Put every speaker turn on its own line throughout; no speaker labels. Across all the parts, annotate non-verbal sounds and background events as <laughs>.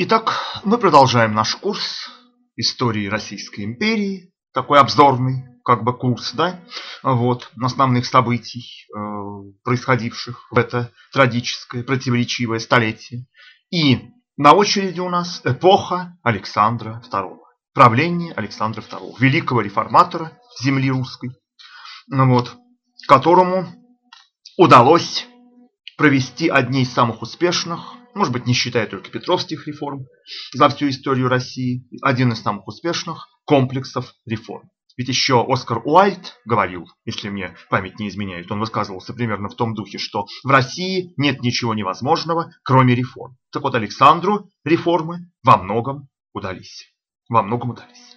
Итак, мы продолжаем наш курс истории Российской империи, такой обзорный как бы курс, да, вот, основных событий, э, происходивших в это трагическое, противоречивое столетие. И на очереди у нас эпоха Александра II, правление Александра II, великого реформатора земли русской, вот, которому удалось провести одни из самых успешных может быть, не считая только Петровских реформ, за всю историю России, один из самых успешных комплексов реформ. Ведь еще Оскар Уайльд говорил, если мне память не изменяет, он высказывался примерно в том духе, что в России нет ничего невозможного, кроме реформ. Так вот, Александру реформы во многом удались. Во многом удались.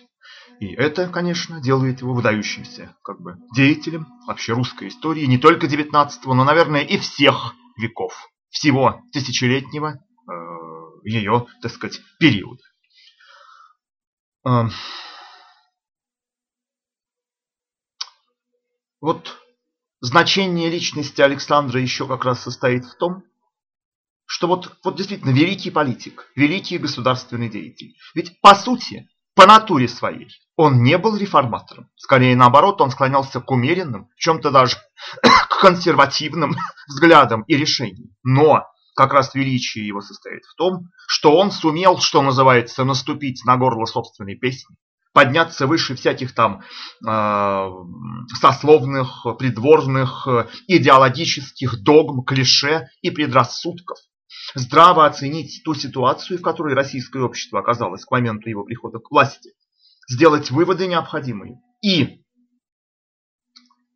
И это, конечно, делает его выдающимся как бы, деятелем вообще русской истории, не только 19 но, наверное, и всех веков всего тысячелетнего э, ее, так сказать, периода. Вот значение личности Александра еще как раз состоит в том, что вот, вот действительно великий политик, великий государственный деятель. Ведь по сути, по натуре своей, он не был реформатором. Скорее наоборот, он склонялся к умеренным, в чем-то даже консервативным <laughs> взглядам и решениям. Но как раз величие его состоит в том, что он сумел, что называется, наступить на горло собственной песни, подняться выше всяких там э, сословных, придворных, идеологических догм, клише и предрассудков. Здраво оценить ту ситуацию, в которой российское общество оказалось к моменту его прихода к власти, сделать выводы необходимые и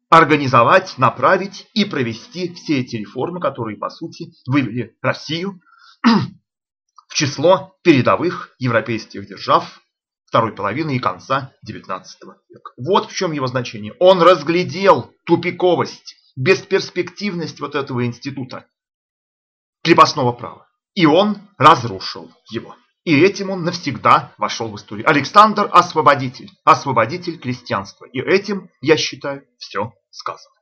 организовать, направить и провести все эти реформы, которые, по сути, вывели Россию <clears throat> в число передовых европейских держав второй половины и конца XIX века. Вот в чем его значение. Он разглядел тупиковость, бесперспективность вот этого института крепостного права. И он разрушил его. И этим он навсегда вошел в историю. Александр – освободитель, освободитель крестьянства. И этим, я считаю, все сказано.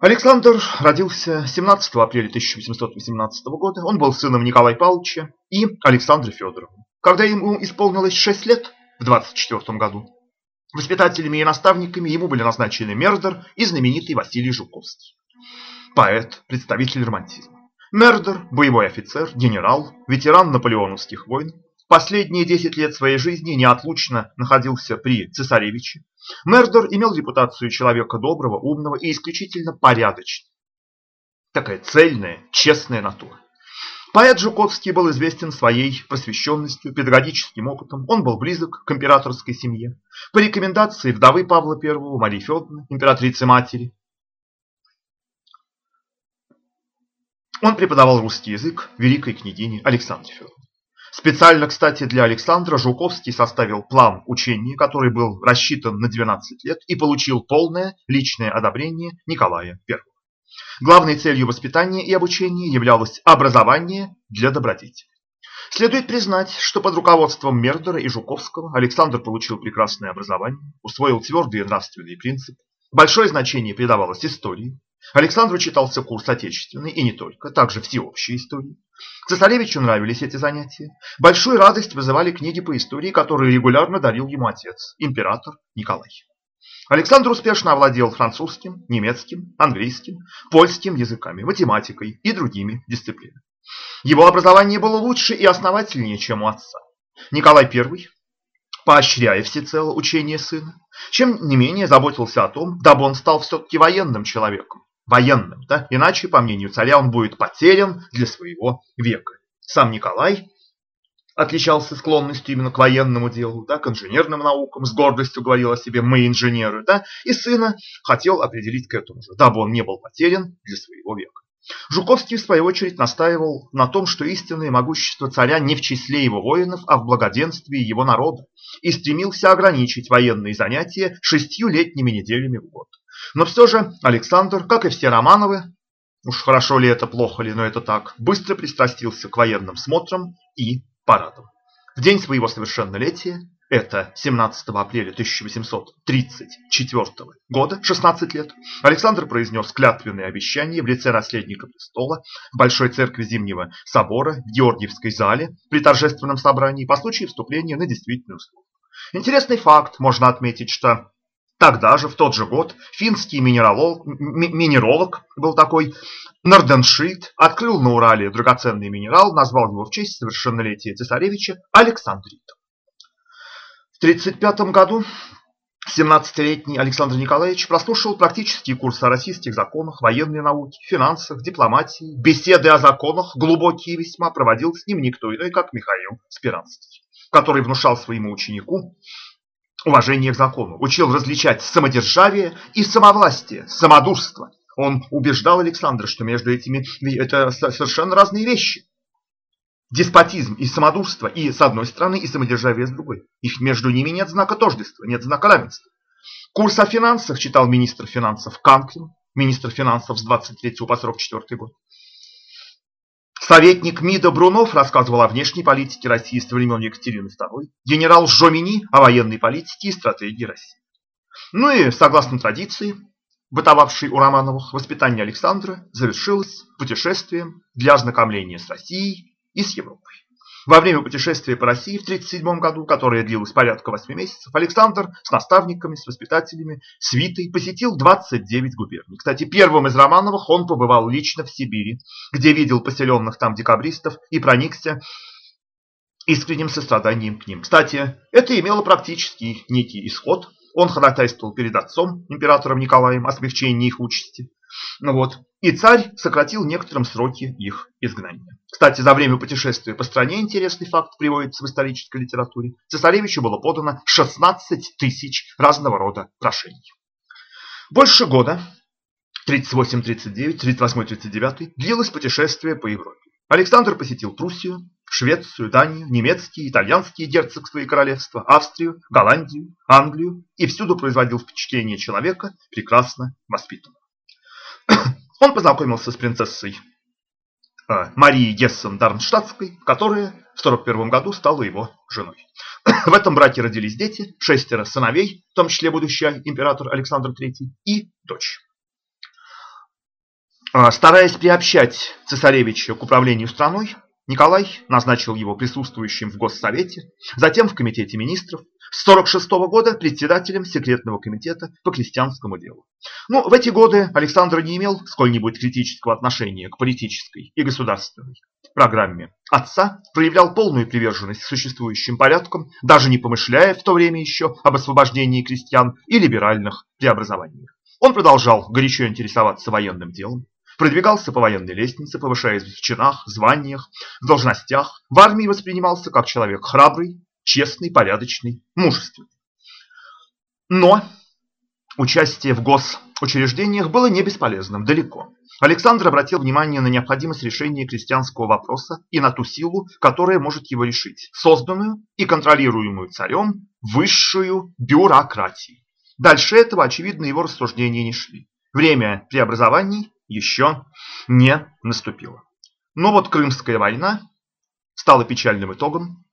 Александр родился 17 апреля 1818 года. Он был сыном Николая Павловича и Александры Федоровны. Когда ему исполнилось 6 лет, в 24 году, воспитателями и наставниками ему были назначены Мердер и знаменитый Василий Жуковский. Поэт, представитель романтизма. Мердер – боевой офицер, генерал, ветеран наполеоновских войн. Последние 10 лет своей жизни неотлучно находился при цесаревиче. Мердер имел репутацию человека доброго, умного и исключительно порядочного. Такая цельная, честная натура. Поэт Жуковский был известен своей просвещенностью, педагогическим опытом. Он был близок к императорской семье. По рекомендации вдовы Павла I, Марии Федоровны, императрицы-матери, Он преподавал русский язык великой княгине Александре Федоровне. Специально, кстати, для Александра Жуковский составил план учения, который был рассчитан на 12 лет и получил полное личное одобрение Николая I. Главной целью воспитания и обучения являлось образование для добродетели. Следует признать, что под руководством Мердера и Жуковского Александр получил прекрасное образование, усвоил твердые нравственные принципы, большое значение придавалось истории, Александру читался курс отечественный и не только, также всеобщей истории. Цесаревичу нравились эти занятия. Большую радость вызывали книги по истории, которые регулярно дарил ему отец, император Николай. Александр успешно овладел французским, немецким, английским, польским языками, математикой и другими дисциплинами. Его образование было лучше и основательнее, чем у отца. Николай I, поощряя всецело учение сына, чем не менее заботился о том, дабы он стал все-таки военным человеком, военным, да? иначе, по мнению царя, он будет потерян для своего века. Сам Николай отличался склонностью именно к военному делу, да, к инженерным наукам, с гордостью говорил о себе «мы инженеры», да, и сына хотел определить к этому же, дабы он не был потерян для своего века. Жуковский, в свою очередь, настаивал на том, что истинное могущество царя не в числе его воинов, а в благоденствии его народа, и стремился ограничить военные занятия шестью летними неделями в год. Но все же Александр, как и все Романовы, уж хорошо ли это, плохо ли, но это так, быстро пристрастился к военным смотрам и парадам. В день своего совершеннолетия, это 17 апреля 1834 года, 16 лет, Александр произнес клятвенное обещание в лице наследника престола в Большой церкви Зимнего собора в Георгиевской зале при торжественном собрании по случаю вступления на действительную службу. Интересный факт, можно отметить, что Тогда же, в тот же год, финский минералог, минеролог был такой, Норденшильд, открыл на Урале драгоценный минерал, назвал его в честь совершеннолетия цесаревича Александрит. В 1935 году 17-летний Александр Николаевич прослушал практические курсы о российских законах, военной науке, финансах, дипломатии, беседы о законах, глубокие весьма, проводил с ним никто иной, как Михаил Спиранский, который внушал своему ученику уважение к закону, учил различать самодержавие и самовластие, самодурство. Он убеждал Александра, что между этими это совершенно разные вещи. Деспотизм и самодурство и с одной стороны, и самодержавие с другой. Их между ними нет знака тождества, нет знака равенства. Курс о финансах читал министр финансов Канклин, министр финансов с 23 по 44 год. Советник МИДа Брунов рассказывал о внешней политике России с времен Екатерины II, генерал Жомини о военной политике и стратегии России. Ну и, согласно традиции, бытовавшей у Романовых, воспитание Александра завершилось путешествием для ознакомления с Россией и с Европой. Во время путешествия по России в 1937 году, которое длилось порядка 8 месяцев, Александр с наставниками, с воспитателями, свитой посетил 29 губерний. Кстати, первым из Романовых он побывал лично в Сибири, где видел поселенных там декабристов и проникся искренним состраданием к ним. Кстати, это имело практически некий исход. Он ходатайствовал перед отцом, императором Николаем, о смягчении их участи. Ну вот. И царь сократил некоторым сроки их изгнания. Кстати, за время путешествия по стране интересный факт приводится в исторической литературе. Цесаревичу было подано 16 тысяч разного рода прошений. Больше года, 38-39, 38-39, длилось путешествие по Европе. Александр посетил Пруссию, Швецию, Данию, немецкие, итальянские герцогства и королевства, Австрию, Голландию, Англию и всюду производил впечатление человека, прекрасно воспитанного. <coughs> Он познакомился с принцессой э, Марией Гессен Дармштадтской, которая в 1941 году стала его женой. <coughs> В этом браке родились дети, шестеро сыновей, в том числе будущий император Александр III, и дочь. Э, стараясь приобщать цесаревича к управлению страной, Николай назначил его присутствующим в Госсовете, затем в Комитете министров, с 1946 года председателем секретного комитета по крестьянскому делу. Ну, в эти годы Александр не имел сколь-нибудь критического отношения к политической и государственной программе отца, проявлял полную приверженность существующим порядкам, даже не помышляя в то время еще об освобождении крестьян и либеральных преобразованиях. Он продолжал горячо интересоваться военным делом, продвигался по военной лестнице, повышаясь в чинах, званиях, в должностях. В армии воспринимался как человек храбрый, честный, порядочный, мужественный. Но участие в госучреждениях было не бесполезным, далеко. Александр обратил внимание на необходимость решения крестьянского вопроса и на ту силу, которая может его решить, созданную и контролируемую царем высшую бюрократию. Дальше этого, очевидно, его рассуждения не шли. Время преобразований еще не наступило. Но вот Крымская война стала печальным итогом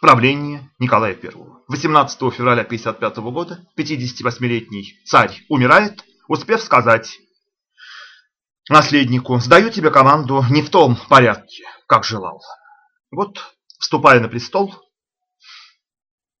правления Николая I. 18 февраля 1955 года 58-летний царь умирает, успев сказать наследнику, сдаю тебе команду не в том порядке, как желал. Вот, вступая на престол,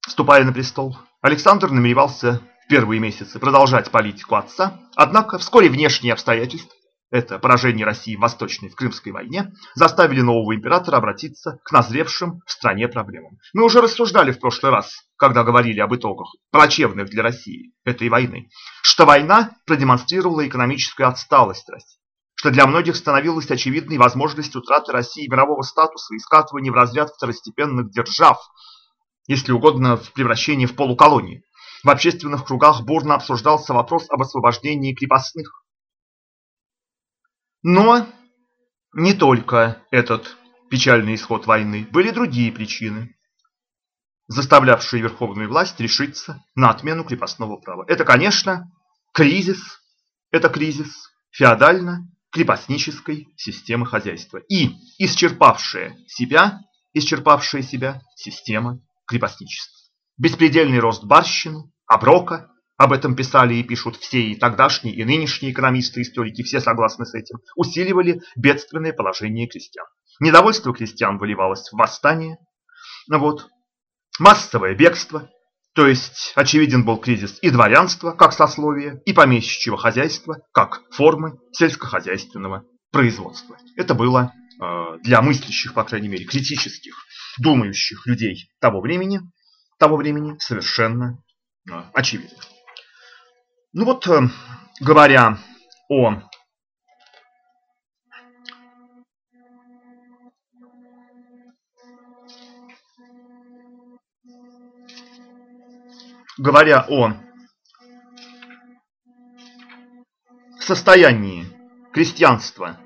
вступая на престол, Александр намеревался в первые месяцы продолжать политику отца, однако вскоре внешние обстоятельства это поражение России в Восточной в Крымской войне, заставили нового императора обратиться к назревшим в стране проблемам. Мы уже рассуждали в прошлый раз, когда говорили об итогах, плачевных для России этой войны, что война продемонстрировала экономическую отсталость России, что для многих становилась очевидной возможность утраты России мирового статуса и скатывания в разряд второстепенных держав, если угодно, в превращение в полуколонии. В общественных кругах бурно обсуждался вопрос об освобождении крепостных. Но не только этот печальный исход войны, были другие причины, заставлявшие верховную власть решиться на отмену крепостного права. Это, конечно, кризис, это кризис феодально-крепостнической системы хозяйства и исчерпавшая себя исчерпавшая себя система крепостничества. Беспредельный рост барщины, оброка, об этом писали и пишут все и тогдашние, и нынешние экономисты, историки, все согласны с этим, усиливали бедственное положение крестьян. Недовольство крестьян выливалось в восстание, вот, массовое бегство, то есть очевиден был кризис и дворянства как сословия, и помещичьего хозяйства как формы сельскохозяйственного производства. Это было э, для мыслящих, по крайней мере, критических, думающих людей того времени, того времени совершенно э, очевидно. Ну вот, э, говоря о говоря о состоянии крестьянства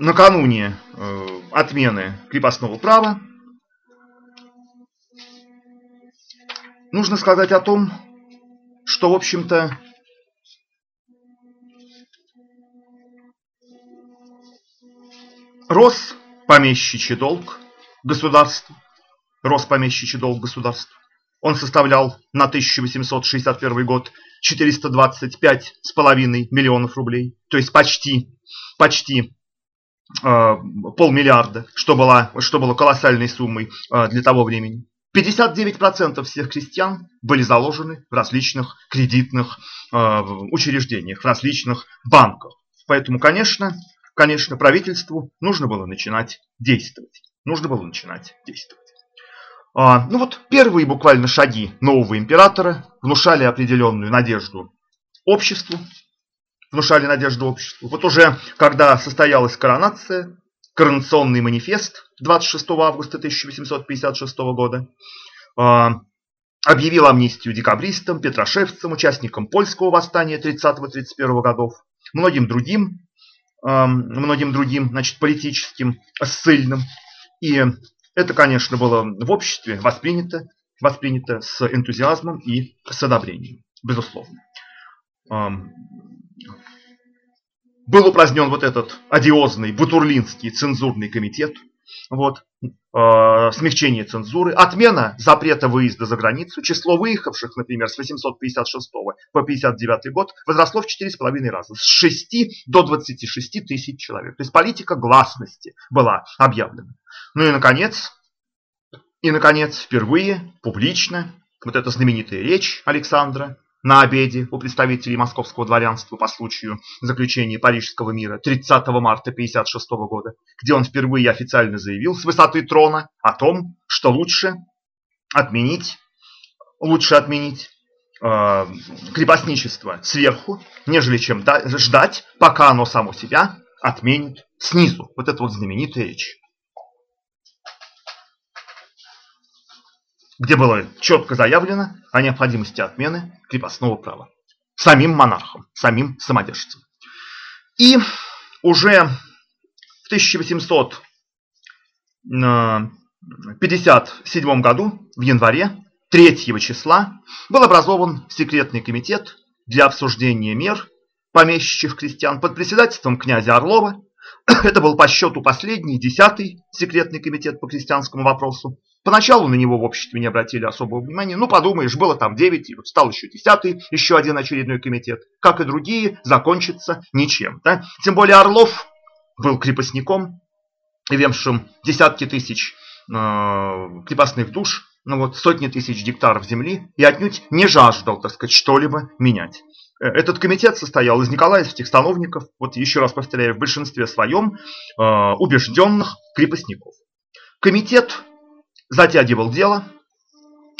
накануне э, отмены крепостного права, нужно сказать о том, что, в общем-то, рос помещичий долг государства, рос помещичий долг государства. Он составлял на 1861 год 425,5 миллионов рублей, то есть почти, почти полмиллиарда, что было, что было колоссальной суммой э, для того времени. 59% всех крестьян были заложены в различных кредитных э, учреждениях, в различных банках. Поэтому, конечно, конечно, правительству нужно было начинать действовать. Нужно было начинать действовать. А, ну вот первые буквально шаги нового императора внушали определенную надежду обществу, внушали надежду обществу. Вот уже когда состоялась коронация, коронационный манифест 26 августа 1856 года а, объявил амнистию декабристам, петрошевцам, участникам польского восстания 30-31 годов, многим другим, а, многим другим значит, политическим ссыльным. И это, конечно, было в обществе воспринято, воспринято с энтузиазмом и с одобрением, безусловно. Был упразднен вот этот одиозный Бутурлинский цензурный комитет, вот, э, смягчение цензуры, отмена запрета выезда за границу, число выехавших, например, с 856 по 59 год возросло в 4,5 раза, с 6 до 26 тысяч человек. То есть политика гласности была объявлена. Ну и, наконец, и, наконец, впервые публично вот эта знаменитая речь Александра на обеде у представителей московского дворянства по случаю заключения Парижского мира 30 марта 1956 года, где он впервые официально заявил с высоты трона о том, что лучше отменить, лучше отменить э, крепостничество сверху, нежели чем ждать, пока оно само себя отменит снизу. Вот это вот знаменитая речь. Где было четко заявлено о необходимости отмены крепостного права. Самим монархом, самим самодержцем. И уже в 1857 году, в январе, 3 числа, был образован секретный комитет для обсуждения мер помещичьих крестьян под председательством князя Орлова. <clears throat> Это был по счету последний, десятый секретный комитет по крестьянскому вопросу. Поначалу на него в обществе не обратили особого внимания. Ну, подумаешь, было там 9, и вот стал еще 10, еще один очередной комитет. Как и другие, закончится ничем. Да? Тем более Орлов был крепостником, имевшим десятки тысяч э, крепостных душ, ну вот сотни тысяч гектаров земли, и отнюдь не жаждал, так сказать, что-либо менять. Э, этот комитет состоял из николаевских становников, вот еще раз повторяю, в большинстве своем э, убежденных крепостников. Комитет затягивал дело,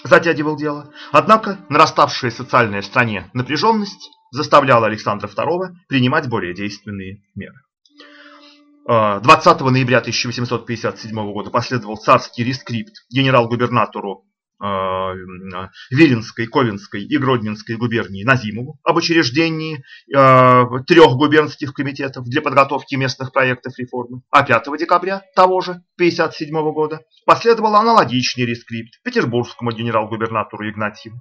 затягивал дело. Однако нараставшая социальная в стране напряженность заставляла Александра II принимать более действенные меры. 20 а, ноября 1857 года последовал царский рескрипт генерал-губернатору Виленской, Ковенской и Гродненской губернии Назимову об учреждении трех губернских комитетов для подготовки местных проектов реформы, а 5 декабря того же 1957 года последовал аналогичный рескрипт петербургскому генерал-губернатору Игнатьеву.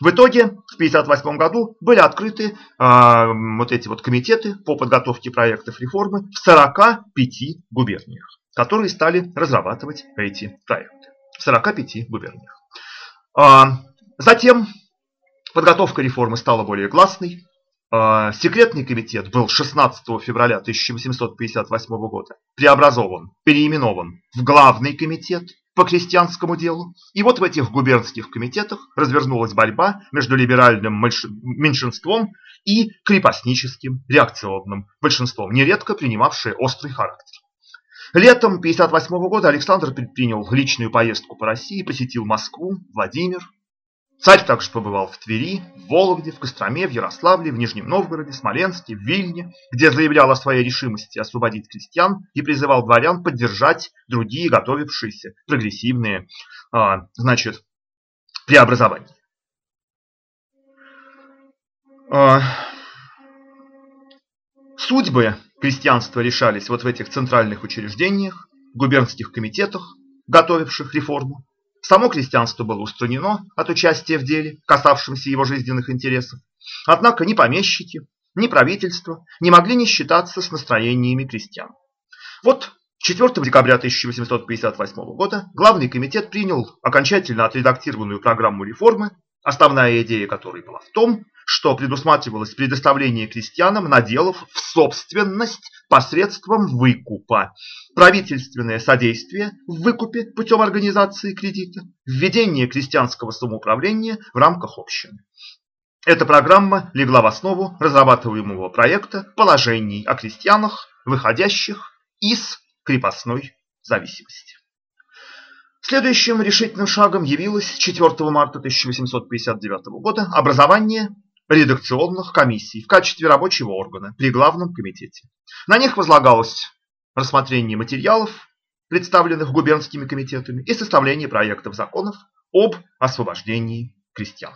В итоге в 1958 году были открыты э, вот эти вот комитеты по подготовке проектов реформы в 45 губерниях, которые стали разрабатывать эти проекты. В 45 губерниях. А, затем подготовка реформы стала более гласной. А, секретный комитет был 16 февраля 1858 года преобразован, переименован в главный комитет по крестьянскому делу. И вот в этих губернских комитетах развернулась борьба между либеральным меньшинством и крепостническим реакционным большинством, нередко принимавшее острый характер. Летом 1958 года Александр предпринял личную поездку по России, посетил Москву, Владимир. Царь также побывал в Твери, в Вологде, в Костроме, в Ярославле, в Нижнем Новгороде, Смоленске, в Вильне, где заявлял о своей решимости освободить крестьян и призывал дворян поддержать другие готовившиеся прогрессивные а, значит, преобразования. А, судьбы крестьянства решались вот в этих центральных учреждениях, губернских комитетах, готовивших реформу. Само крестьянство было устранено от участия в деле, касавшемся его жизненных интересов. Однако ни помещики, ни правительство не могли не считаться с настроениями крестьян. Вот 4 декабря 1858 года Главный комитет принял окончательно отредактированную программу реформы, основная идея которой была в том, что предусматривалось предоставление крестьянам наделов в собственность посредством выкупа, правительственное содействие в выкупе путем организации кредита, введение крестьянского самоуправления в рамках общины. Эта программа легла в основу разрабатываемого проекта положений о крестьянах, выходящих из крепостной зависимости. Следующим решительным шагом явилось 4 марта 1859 года образование редакционных комиссий в качестве рабочего органа при Главном комитете. На них возлагалось рассмотрение материалов, представленных губернскими комитетами, и составление проектов законов об освобождении крестьян.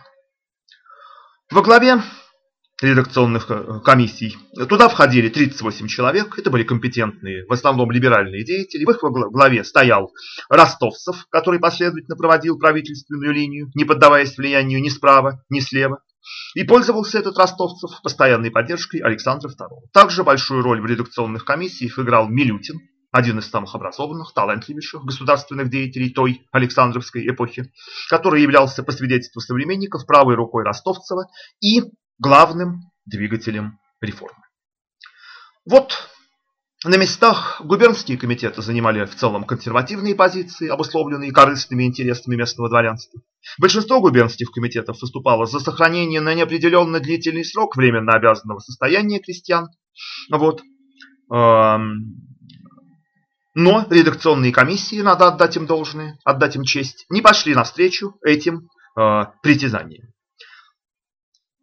Во главе редакционных э, комиссий. Туда входили 38 человек, это были компетентные, в основном либеральные деятели. В их главе стоял Ростовцев, который последовательно проводил правительственную линию, не поддаваясь влиянию ни справа, ни слева. И пользовался этот ростовцев постоянной поддержкой Александра II. Также большую роль в редакционных комиссиях играл Милютин, один из самых образованных, талантливейших государственных деятелей той Александровской эпохи, который являлся, по свидетельству современников, правой рукой Ростовцева и главным двигателем реформы. Вот на местах губернские комитеты занимали в целом консервативные позиции, обусловленные корыстными интересами местного дворянства. Большинство губернских комитетов выступало за сохранение на неопределенно длительный срок временно обязанного состояния крестьян. Вот. Эм, но редакционные комиссии, надо отдать им должное, отдать им честь, не пошли навстречу этим э, притязаниям.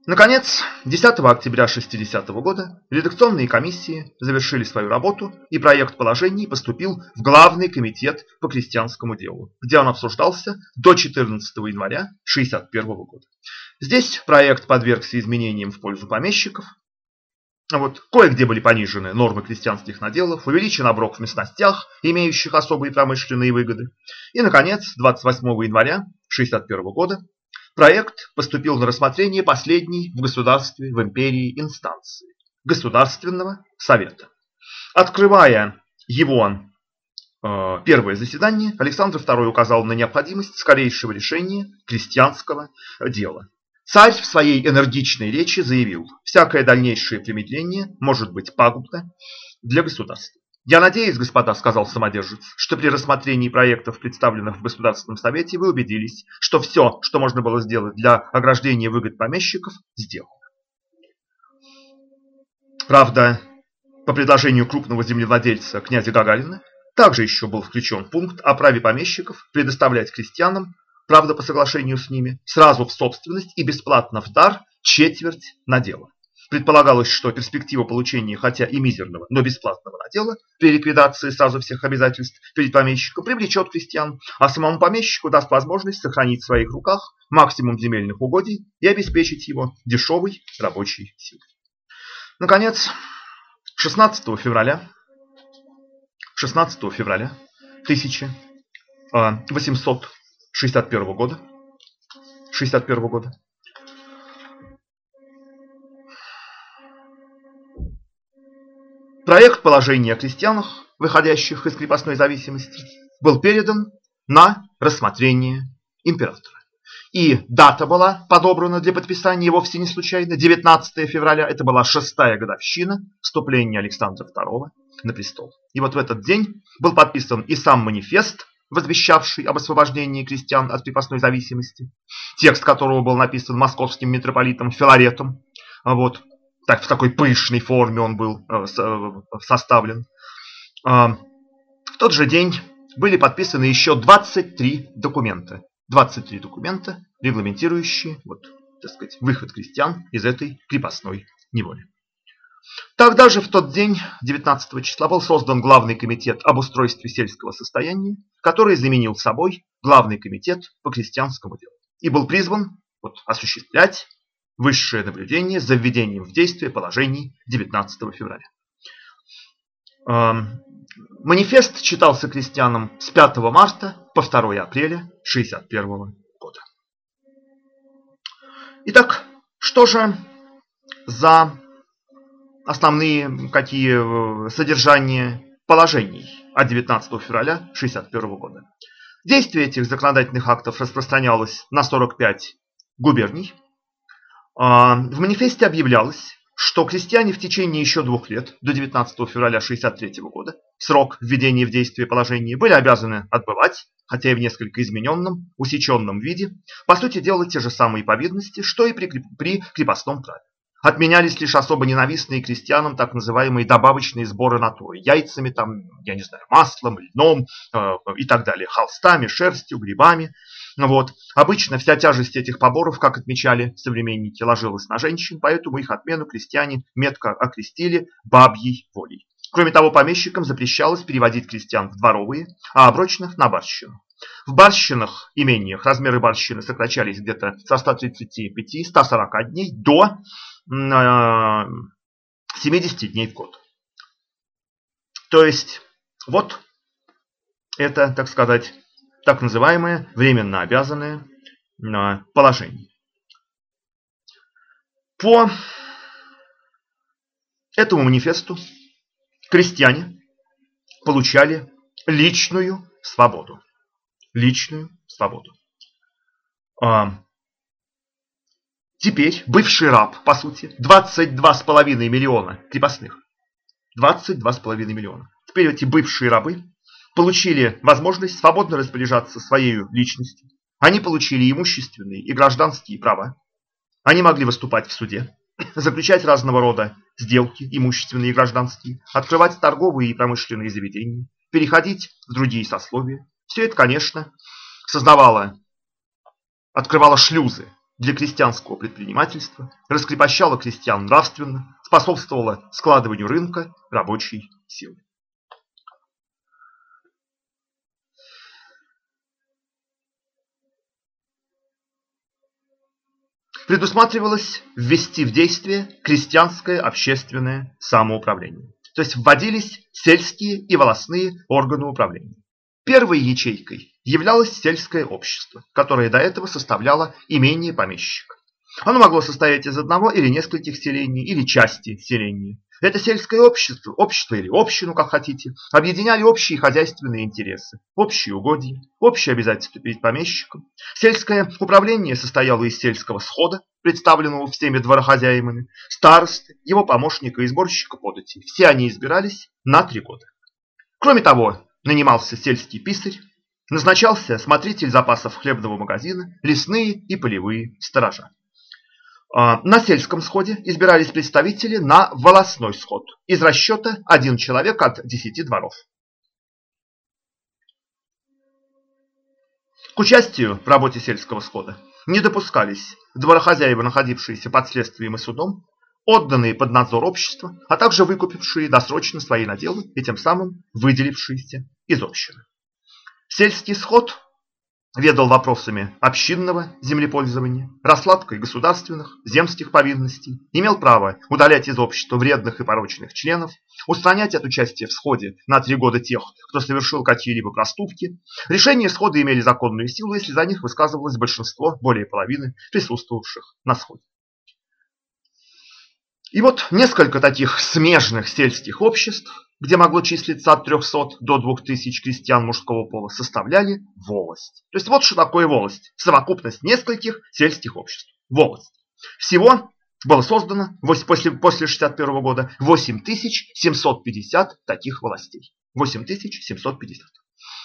Наконец, 10 октября 60 года редакционные комиссии завершили свою работу, и проект положений поступил в Главный комитет по крестьянскому делу, где он обсуждался до 14 января 61 года. Здесь проект подвергся изменениям в пользу помещиков. Вот, кое-где были понижены нормы крестьянских наделов, увеличен оброк в местностях, имеющих особые промышленные выгоды. И, наконец, 28 января 61 года Проект поступил на рассмотрение последней в государстве, в империи инстанции – Государственного совета. Открывая его э, первое заседание, Александр II указал на необходимость скорейшего решения крестьянского дела. Царь в своей энергичной речи заявил, всякое дальнейшее промедление может быть пагубно для государства. «Я надеюсь, господа, — сказал самодержец, — что при рассмотрении проектов, представленных в Государственном Совете, вы убедились, что все, что можно было сделать для ограждения выгод помещиков, сделано». Правда, по предложению крупного землевладельца князя Гагарина, также еще был включен пункт о праве помещиков предоставлять крестьянам, правда по соглашению с ними, сразу в собственность и бесплатно в дар четверть надела. Предполагалось, что перспектива получения хотя и мизерного, но бесплатного надела при ликвидации сразу всех обязательств перед помещиком привлечет крестьян, а самому помещику даст возможность сохранить в своих руках максимум земельных угодий и обеспечить его дешевой рабочей силой. Наконец, 16 февраля, 16 февраля 1861 года, 61 года Проект положения о крестьянах, выходящих из крепостной зависимости, был передан на рассмотрение императора. И дата была подобрана для подписания вовсе не случайно. 19 февраля, это была шестая годовщина вступления Александра II на престол. И вот в этот день был подписан и сам манифест, возвещавший об освобождении крестьян от крепостной зависимости, текст которого был написан московским митрополитом Филаретом. Вот так, в такой пышной форме он был э, э, составлен. А, в тот же день были подписаны еще 23 документа. 23 документа, регламентирующие вот, так сказать, выход крестьян из этой крепостной неволи. Тогда же в тот день, 19 числа, был создан Главный комитет об устройстве сельского состояния, который заменил собой Главный комитет по крестьянскому делу и был призван вот, осуществлять Высшее наблюдение за введением в действие положений 19 февраля. Манифест читался крестьянам с 5 марта по 2 апреля 1961 года. Итак, что же за основные какие э, содержания положений от 19 февраля 1961 года? Действие этих законодательных актов распространялось на 45 губерний, в манифесте объявлялось, что крестьяне в течение еще двух лет, до 19 февраля 1963 года, срок введения в действие положения, были обязаны отбывать, хотя и в несколько измененном, усеченном виде, по сути дела те же самые повинности, что и при, при крепостном праве. Отменялись лишь особо ненавистные крестьянам так называемые добавочные сборы натуры. Яйцами, там, я не знаю, маслом, льном э, и так далее. Холстами, шерстью, грибами. Ну вот. Обычно вся тяжесть этих поборов, как отмечали современники, ложилась на женщин, поэтому их отмену крестьяне метко окрестили бабьей волей. Кроме того, помещикам запрещалось переводить крестьян в дворовые, а оброчных на барщину. В барщинах, имениях, размеры барщины сокращались где-то со 135-140 дней до 70 дней в год. То есть, вот это, так сказать, так называемое временно обязанное положение. По этому манифесту крестьяне получали личную свободу. Личную свободу. А, теперь бывший раб, по сути, 22,5 миллиона крепостных. 22,5 миллиона. Теперь эти бывшие рабы получили возможность свободно распоряжаться своей личностью. Они получили имущественные и гражданские права. Они могли выступать в суде, <coughs> заключать разного рода сделки, имущественные и гражданские, открывать торговые и промышленные заведения, переходить в другие сословия. Все это, конечно, создавало, открывало шлюзы для крестьянского предпринимательства, раскрепощало крестьян нравственно, способствовало складыванию рынка рабочей силы. Предусматривалось ввести в действие крестьянское общественное самоуправление. То есть вводились сельские и волосные органы управления. Первой ячейкой являлось сельское общество, которое до этого составляло имение помещика. Оно могло состоять из одного или нескольких селений, или части селения. Это сельское общество, общество или общину, как хотите, объединяли общие хозяйственные интересы, общие угодья, общие обязательства перед помещиком. Сельское управление состояло из сельского схода, представленного всеми дворохозяевами, старосты, его помощника и сборщика подати. Все они избирались на три года. Кроме того, нанимался сельский писарь, назначался смотритель запасов хлебного магазина, лесные и полевые сторожа. А, на сельском сходе избирались представители на волосной сход из расчета один человек от 10 дворов. К участию в работе сельского схода не допускались дворохозяева, находившиеся под следствием и судом, отданные под надзор общества, а также выкупившие досрочно свои наделы и тем самым выделившиеся из общины. Сельский сход ведал вопросами общинного землепользования, раскладкой государственных, земских повинностей, имел право удалять из общества вредных и порочных членов, устранять от участия в сходе на три года тех, кто совершил какие-либо проступки. Решения схода имели законную силу, если за них высказывалось большинство, более половины присутствовавших на сходе. И вот несколько таких смежных сельских обществ, где могло числиться от 300 до 2000 крестьян мужского пола, составляли волость. То есть вот что такое волость. Совокупность нескольких сельских обществ. Волость. Всего было создано после, после 61 года 8750 таких властей. 8750.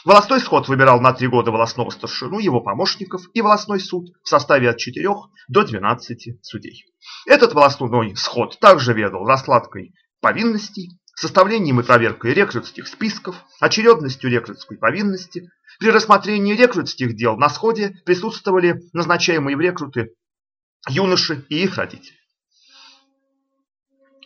Волостной сход выбирал на три года волостного старшину, его помощников и волостной суд в составе от 4 до 12 судей. Этот волостной сход также ведал раскладкой повинностей, составлением и проверкой рекрутских списков, очередностью рекрутской повинности. При рассмотрении рекрутских дел на сходе присутствовали назначаемые в рекруты юноши и их родители.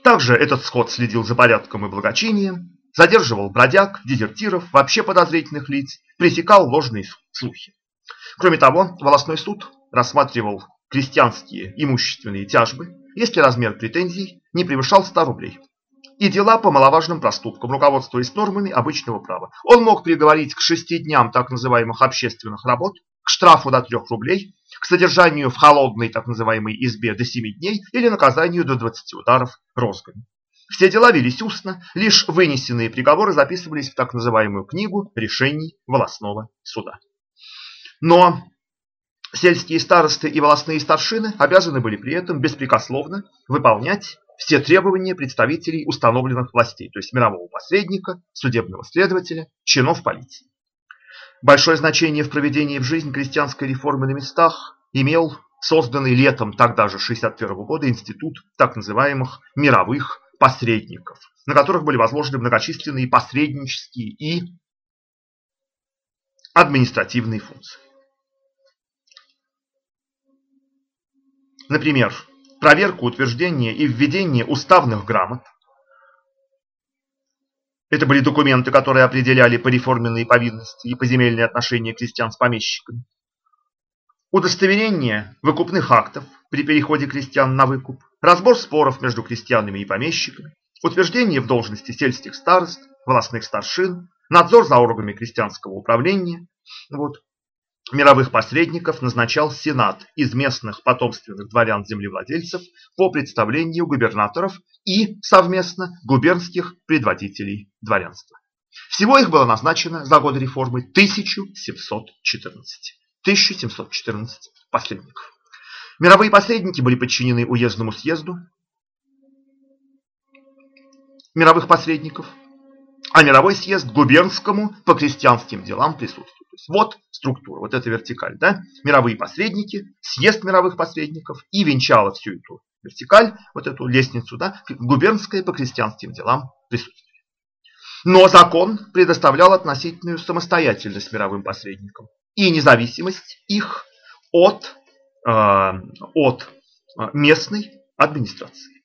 Также этот сход следил за порядком и благочинием, задерживал бродяг, дезертиров, вообще подозрительных лиц, пресекал ложные слухи. Кроме того, волосной суд рассматривал крестьянские имущественные тяжбы, если размер претензий не превышал 100 рублей. И дела по маловажным проступкам, руководствуясь нормами обычного права. Он мог приговорить к шести дням так называемых общественных работ, к штрафу до 3 рублей, к содержанию в холодной так называемой избе до 7 дней или наказанию до 20 ударов розгами. Все дела велись устно, лишь вынесенные приговоры записывались в так называемую книгу решений волосного суда. Но сельские старосты и волосные старшины обязаны были при этом беспрекословно выполнять все требования представителей установленных властей, то есть мирового посредника, судебного следователя, чинов полиции. Большое значение в проведении в жизнь крестьянской реформы на местах имел созданный летом тогда же 1961 года институт так называемых мировых посредников, на которых были возложены многочисленные посреднические и административные функции. Например, проверку, утверждение и введение уставных грамот. Это были документы, которые определяли пореформенные повинности и поземельные отношения крестьян с помещиками. Удостоверение выкупных актов при переходе крестьян на выкуп разбор споров между крестьянами и помещиками, утверждение в должности сельских старост, волосных старшин, надзор за органами крестьянского управления. Вот. Мировых посредников назначал Сенат из местных потомственных дворян-землевладельцев по представлению губернаторов и совместно губернских предводителей дворянства. Всего их было назначено за годы реформы 1714. 1714 посредников. Мировые посредники были подчинены уездному съезду мировых посредников, а мировой съезд губернскому по крестьянским делам присутствует. То есть вот структура, вот эта вертикаль. Да? Мировые посредники, съезд мировых посредников и венчала всю эту вертикаль, вот эту лестницу, да, губернское по крестьянским делам присутствие. Но закон предоставлял относительную самостоятельность мировым посредникам и независимость их от Э, от местной администрации.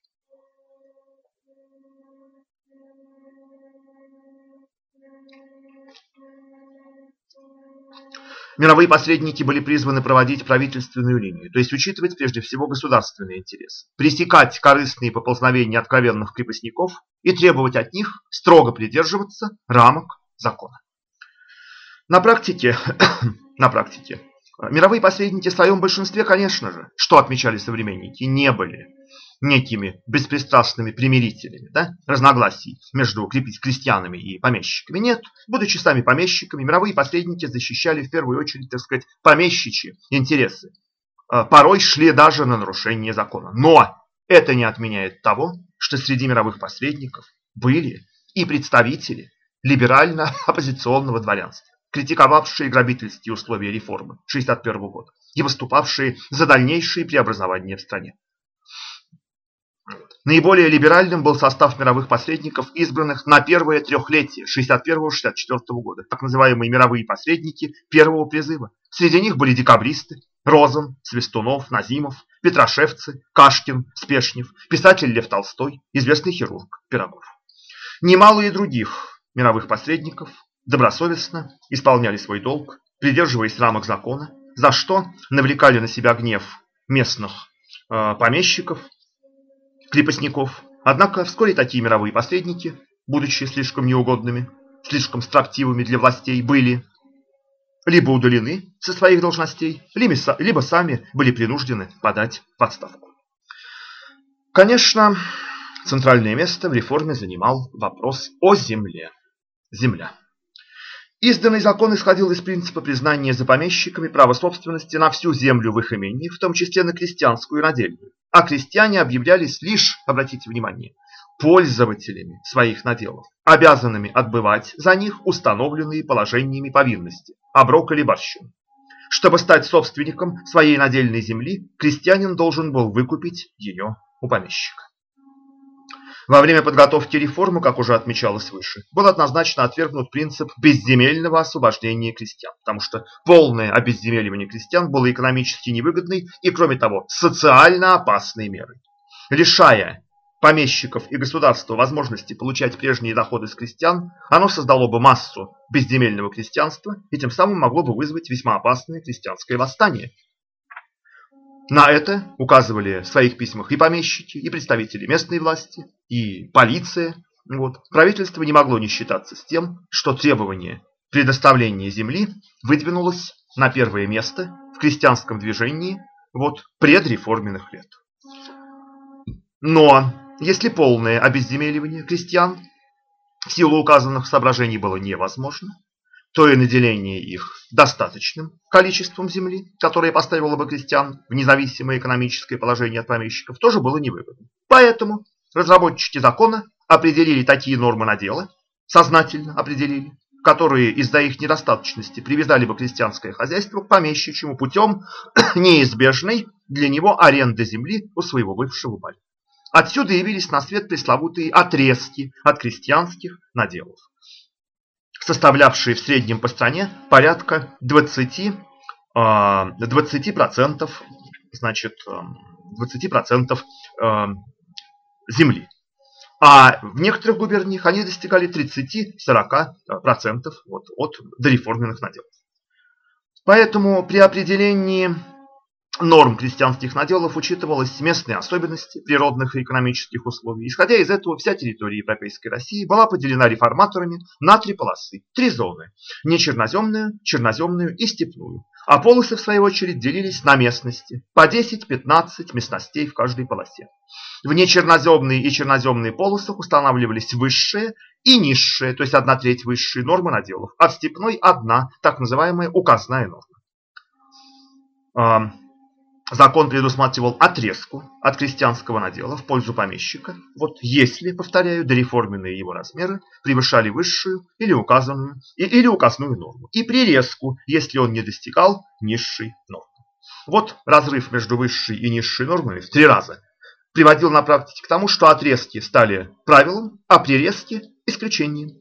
Мировые посредники были призваны проводить правительственную линию, то есть учитывать прежде всего государственные интересы, пресекать корыстные поползновения откровенных крепостников и требовать от них строго придерживаться рамок закона. На практике, <coughs> на практике Мировые посредники в своем большинстве, конечно же, что отмечали современники, не были некими беспристрастными примирителями да, разногласий между крестьянами и помещиками. Нет, будучи сами помещиками, мировые посредники защищали в первую очередь, так сказать, помещичьи интересы. А, порой шли даже на нарушение закона. Но это не отменяет того, что среди мировых посредников были и представители либерально-оппозиционного дворянства критиковавшие грабительские условия реформы 1961 года и выступавшие за дальнейшие преобразования в стране. Наиболее либеральным был состав мировых посредников, избранных на первое трехлетие 61-64 года, так называемые мировые посредники первого призыва. Среди них были декабристы, Розен, Свистунов, Назимов, Петрошевцы, Кашкин, Спешнев, писатель Лев Толстой, известный хирург Пирогов. Немало и других мировых посредников добросовестно исполняли свой долг, придерживаясь рамок закона, за что навлекали на себя гнев местных э, помещиков, крепостников. Однако вскоре такие мировые посредники, будучи слишком неугодными, слишком строптивыми для властей, были либо удалены со своих должностей, либо сами были принуждены подать в отставку. Конечно, центральное место в реформе занимал вопрос о земле. Земля. Изданный закон исходил из принципа признания за помещиками права собственности на всю землю в их имении, в том числе на крестьянскую и надельную. А крестьяне объявлялись лишь, обратите внимание, пользователями своих наделов, обязанными отбывать за них установленные положениями повинности, оброк или борщу. Чтобы стать собственником своей надельной земли, крестьянин должен был выкупить ее у помещика. Во время подготовки реформы, как уже отмечалось выше, был однозначно отвергнут принцип безземельного освобождения крестьян, потому что полное обезземеливание крестьян было экономически невыгодной и, кроме того, социально опасной мерой. Лишая помещиков и государства возможности получать прежние доходы с крестьян, оно создало бы массу безземельного крестьянства и тем самым могло бы вызвать весьма опасное крестьянское восстание. На это указывали в своих письмах и помещики, и представители местной власти, и полиция. Вот. Правительство не могло не считаться с тем, что требование предоставления земли выдвинулось на первое место в крестьянском движении вот, предреформенных лет. Но если полное обезземеливание крестьян в силу указанных соображений было невозможно, то и наделение их достаточным количеством земли, которое поставило бы крестьян в независимое экономическое положение от помещиков, тоже было невыгодно. Поэтому разработчики закона определили такие нормы надела, сознательно определили, которые из-за их недостаточности привязали бы крестьянское хозяйство к помещичьему путем <coughs> неизбежной для него аренды земли у своего бывшего барина. Отсюда явились на свет пресловутые отрезки от крестьянских наделов, составлявшие в среднем по стране порядка 20, 20% а, значит, 20% а, земли. А в некоторых губерниях они достигали 30-40% вот, от дореформенных наделов. Поэтому при определении норм крестьянских наделов учитывалась местные особенности природных и экономических условий. Исходя из этого, вся территория Европейской России была поделена реформаторами на три полосы, три зоны – нечерноземную, черноземную и степную. А полосы, в свою очередь, делились на местности – по 10-15 местностей в каждой полосе. В нечерноземные и черноземные полосах устанавливались высшие и низшие, то есть одна треть высшие нормы наделов, а в степной одна, так называемая указная норма. Закон предусматривал отрезку от крестьянского надела в пользу помещика, вот если, повторяю, дореформенные его размеры превышали высшую или указанную или указную норму, и прирезку, если он не достигал низшей нормы. Вот разрыв между высшей и низшей нормами в три раза приводил на практике к тому, что отрезки стали правилом, а прирезки – исключением.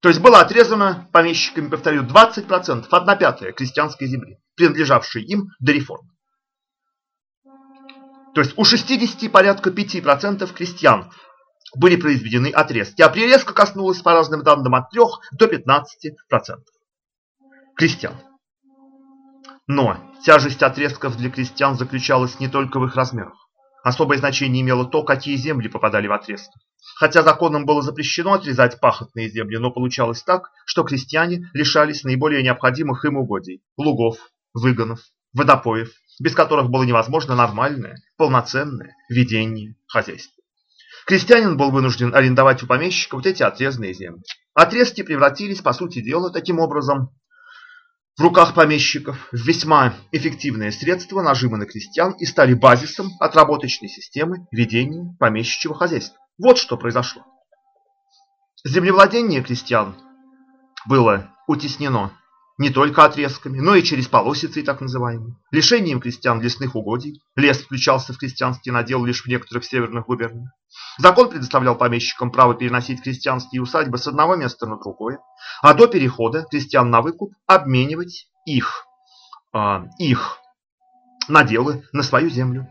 То есть было отрезано помещиками, повторю, 20%, 1 пятая крестьянской земли, принадлежавшей им до реформы. То есть у 60 порядка 5% крестьян были произведены отрезки, а прирезка коснулась по разным данным от 3 до 15% крестьян. Но тяжесть отрезков для крестьян заключалась не только в их размерах. Особое значение имело то, какие земли попадали в отрезки. Хотя законом было запрещено отрезать пахотные земли, но получалось так, что крестьяне лишались наиболее необходимых им угодий – лугов, выгонов, водопоев, без которых было невозможно нормальное, полноценное ведение хозяйства. Крестьянин был вынужден арендовать у помещика вот эти отрезанные земли. Отрезки превратились, по сути дела, таким образом, в руках помещиков весьма эффективное средство нажима на крестьян и стали базисом отработочной системы ведения помещичьего хозяйства. Вот что произошло. Землевладение крестьян было утеснено не только отрезками, но и через полосицы так называемые, лишением крестьян лесных угодий, лес включался в крестьянский надел лишь в некоторых северных губерниях. Закон предоставлял помещикам право переносить крестьянские усадьбы с одного места на другое, а до перехода крестьян на выкуп обменивать их их наделы на свою землю.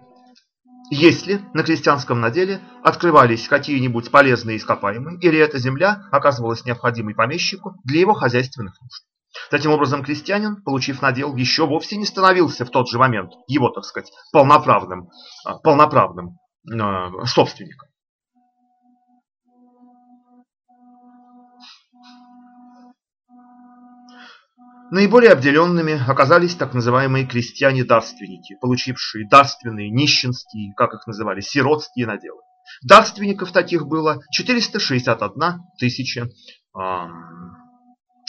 Если на крестьянском наделе открывались какие-нибудь полезные ископаемые, или эта земля оказывалась необходимой помещику для его хозяйственных нужд. Таким образом, крестьянин, получив надел, еще вовсе не становился в тот же момент его, так сказать, полноправным, полноправным э, собственником. Наиболее обделенными оказались так называемые крестьяне-дарственники, получившие дарственные, нищенские, как их называли, сиротские наделы. Дарственников таких было 461 тысяча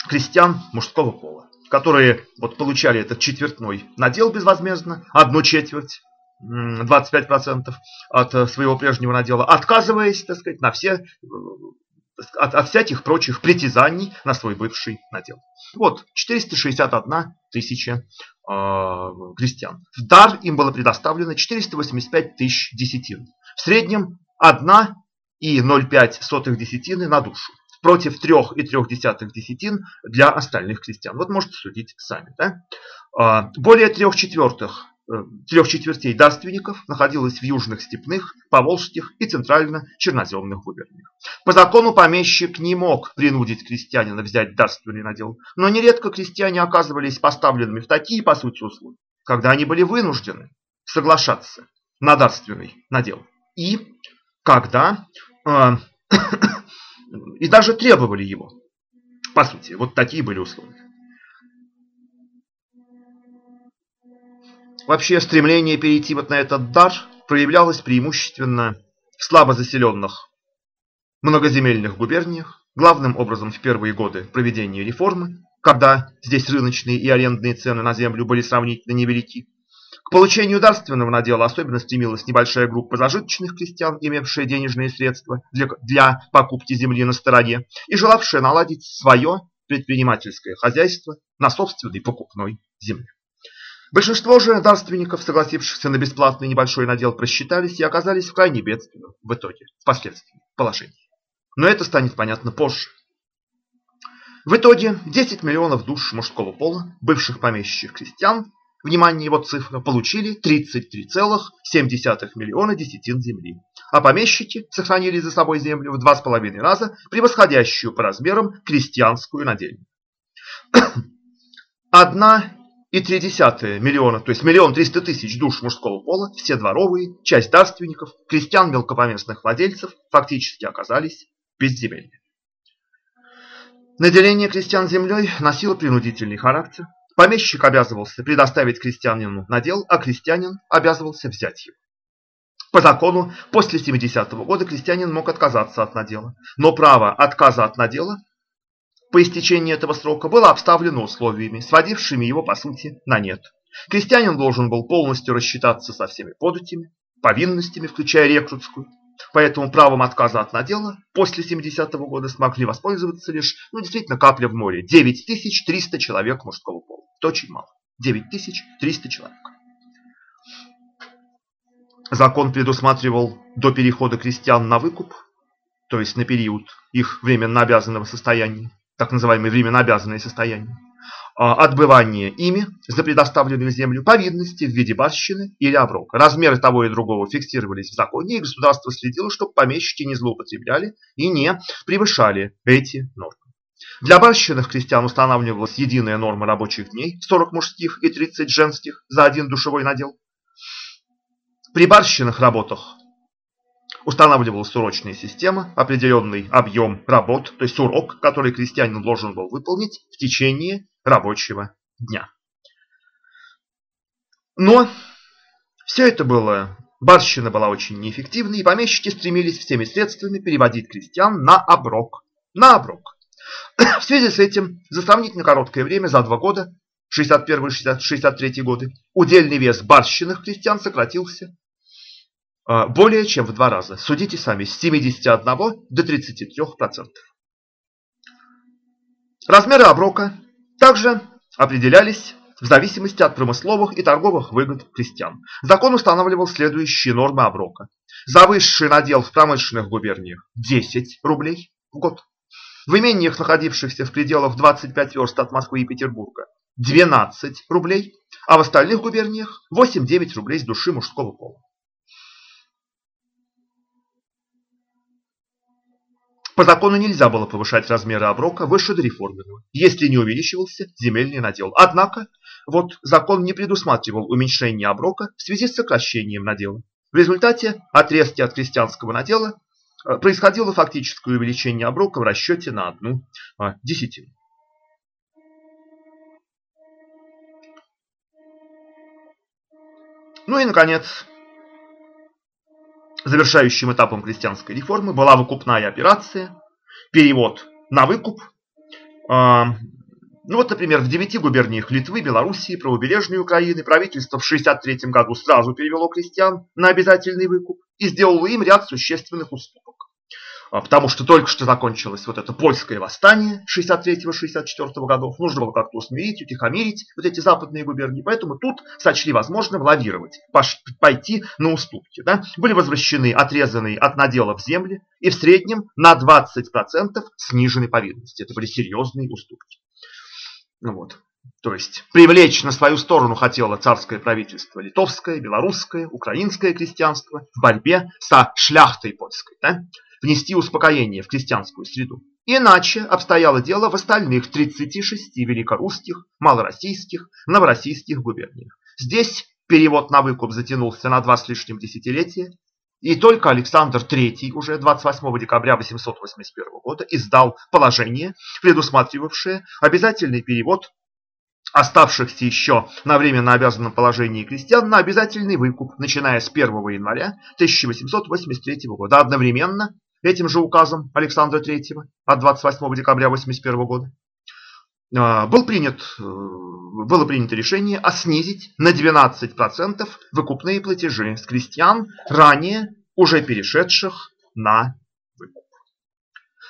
крестьян мужского пола, которые вот, получали этот четвертной надел безвозмездно, одну четверть 25% от э, своего прежнего надела, отказываясь, так сказать, на все от, от всяких прочих притязаний на свой бывший надел. Вот, 461 тысяча э, крестьян. В дар им было предоставлено 485 тысяч десятин. В среднем 1,05 десятины на душу. Против 3,3 десятин для остальных крестьян. Вот можете судить сами. Да? Э, более трех четвертых Э, трех четвертей дарственников находилось в южных степных, поволжских и центрально-черноземных губерниях. По закону помещик не мог принудить крестьянина взять дарственный надел, но нередко крестьяне оказывались поставленными в такие, по сути, условия, когда они были вынуждены соглашаться на дарственный надел. И когда э, и даже требовали его. По сути, вот такие были условия. Вообще стремление перейти вот на этот дар проявлялось преимущественно в слабо заселенных многоземельных губерниях, главным образом в первые годы проведения реформы, когда здесь рыночные и арендные цены на землю были сравнительно невелики. Получению дарственного надела особенно стремилась небольшая группа зажиточных крестьян, имевшие денежные средства для, для покупки земли на стороне и желавшие наладить свое предпринимательское хозяйство на собственной покупной земле. Большинство же дарственников, согласившихся на бесплатный небольшой надел, просчитались и оказались в крайне бедственном в итоге, впоследствии, положении. Но это станет понятно позже. В итоге 10 миллионов душ мужского пола, бывших помещичьих крестьян, внимание его цифра, получили 33,7 миллиона десятин земли. А помещики сохранили за собой землю в два с половиной раза, превосходящую по размерам крестьянскую надельню. <coughs> Одна и три десятые миллиона, то есть миллион триста тысяч душ мужского пола, все дворовые, часть дарственников, крестьян мелкопоместных владельцев фактически оказались безземельными. Наделение крестьян землей носило принудительный характер. Помещик обязывался предоставить крестьянину надел, а крестьянин обязывался взять его. По закону, после 70-го года крестьянин мог отказаться от надела, но право отказа от надела по истечении этого срока было обставлено условиями, сводившими его, по сути, на нет. Крестьянин должен был полностью рассчитаться со всеми податями, повинностями, включая рекрутскую. Поэтому правом отказа от надела после 70-го года смогли воспользоваться лишь, ну, действительно, капля в море. 9300 человек мужского пола. Это очень мало. 9300 человек. Закон предусматривал до перехода крестьян на выкуп, то есть на период их временно обязанного состояния, так называемые временно обязанные состояния, а, отбывание ими за предоставленную землю повинности в виде барщины или оброка. Размеры того и другого фиксировались в законе, и государство следило, чтобы помещики не злоупотребляли и не превышали эти нормы. Для барщинных крестьян устанавливалась единая норма рабочих дней, 40 мужских и 30 женских за один душевой надел. При барщинных работах Устанавливалась урочная система, определенный объем работ, то есть урок, который крестьянин должен был выполнить в течение рабочего дня. Но все это было, барщина была очень неэффективной, и помещики стремились всеми средствами переводить крестьян на оброк. На оброк. <coughs> В связи с этим за сравнительно короткое время, за два года, 61-63 годы, удельный вес барщинных крестьян сократился более чем в два раза. Судите сами, с 71 до 33%. Размеры оброка также определялись в зависимости от промысловых и торговых выгод крестьян. Закон устанавливал следующие нормы оброка. За высший надел в промышленных губерниях 10 рублей в год. В имениях, находившихся в пределах 25 верст от Москвы и Петербурга 12 рублей, а в остальных губерниях 8-9 рублей с души мужского пола. По закону нельзя было повышать размеры оброка выше дореформенного, если не увеличивался земельный надел. Однако, вот закон не предусматривал уменьшение оброка в связи с сокращением надела. В результате отрезки от крестьянского надела э, происходило фактическое увеличение оброка в расчете на одну а, десятину. Ну и, наконец, завершающим этапом крестьянской реформы была выкупная операция, перевод на выкуп. А, ну вот, например, в девяти губерниях Литвы, Белоруссии, правобережной Украины правительство в 1963 году сразу перевело крестьян на обязательный выкуп и сделало им ряд существенных уступок. А, потому что только что закончилось вот это польское восстание 63-64 годов. Нужно было как-то усмирить, утихомирить вот эти западные губернии. Поэтому тут сочли возможным лавировать, пойти на уступки. Да? Были возвращены отрезанные от наделов земли и в среднем на 20% снижены повинности. Это были серьезные уступки. Ну вот. То есть привлечь на свою сторону хотело царское правительство литовское, белорусское, украинское крестьянство в борьбе со шляхтой польской. Да? Внести успокоение в крестьянскую среду. Иначе обстояло дело в остальных 36 великорусских, малороссийских, новороссийских губерниях. Здесь перевод на выкуп затянулся на два с лишним десятилетия, и только Александр III уже 28 декабря 881 года издал положение, предусматривавшее обязательный перевод оставшихся еще на временно обязанном положении крестьян на обязательный выкуп, начиная с 1 января 1883 года. Одновременно этим же указом Александра III от 28 декабря 1981 года а, был принят, э, было принято решение о снизить на 12% выкупные платежи с крестьян, ранее уже перешедших на выкуп.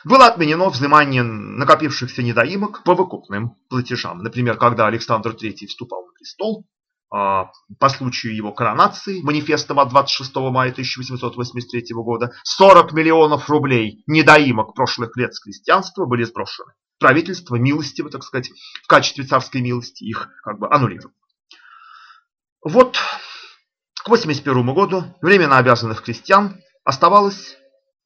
Было отменено взимание накопившихся недоимок по выкупным платежам. Например, когда Александр III вступал на престол, по случаю его коронации, манифестом от 26 мая 1883 года, 40 миллионов рублей недоимок прошлых лет с крестьянства были сброшены. Правительство милостиво, так сказать, в качестве царской милости их как бы аннулировало. Вот к 81 году временно обязанных крестьян оставалось